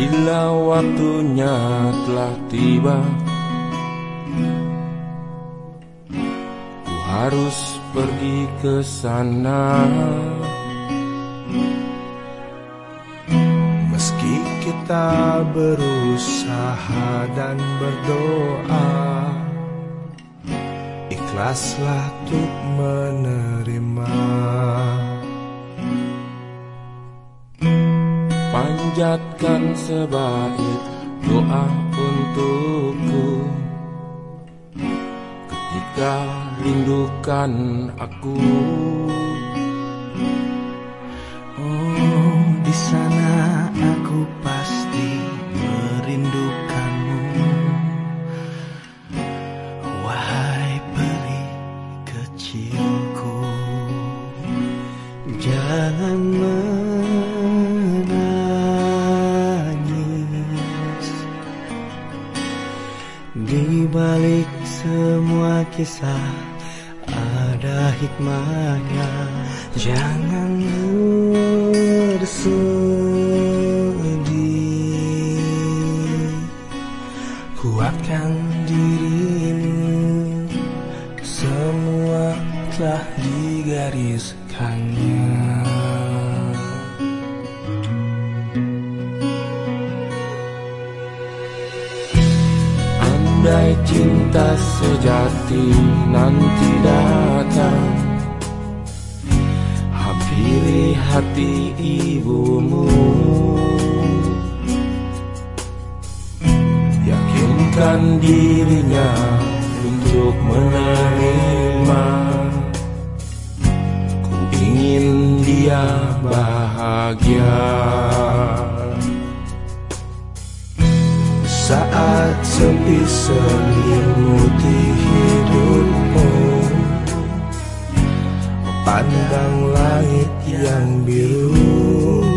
Bila waktunya telah tiba Ku harus pergi ke sana. Meski kita berusaha dan berdoa Ikhlaslah untuk menerima Panjatkan sebaik doa untukku. Ketika rindukan aku. Oh, di sana aku pasti merindukanmu. Wahai peri kecilku Jangan balik semua kisah. Ada hikmahnya. Jangan bersedih. Kuatkan dirimu. Semua telah digariskannya Andai cinta sejati nanti datang. Hampiri hati ibumu. Yakinkan dirinya untuk menerima. Ku ingin dia bahagia sepi selimuti hidupmu Pandang langit yang biru